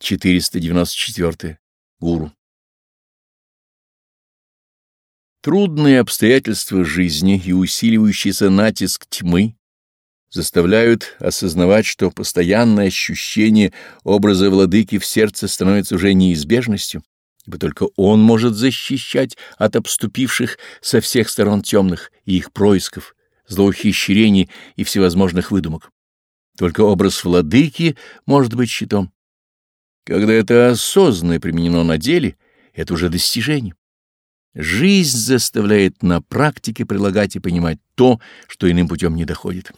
494. Гуру. Трудные обстоятельства жизни и усиливающийся натиск тьмы заставляют осознавать, что постоянное ощущение образа владыки в сердце становится уже неизбежностью, ибо только он может защищать от обступивших со всех сторон темных и их происков, злоухищрений и всевозможных выдумок. Только образ владыки может быть щитом. Когда это осознанно применено на деле, это уже достижение. Жизнь заставляет на практике прилагать и понимать то, что иным путем не доходит.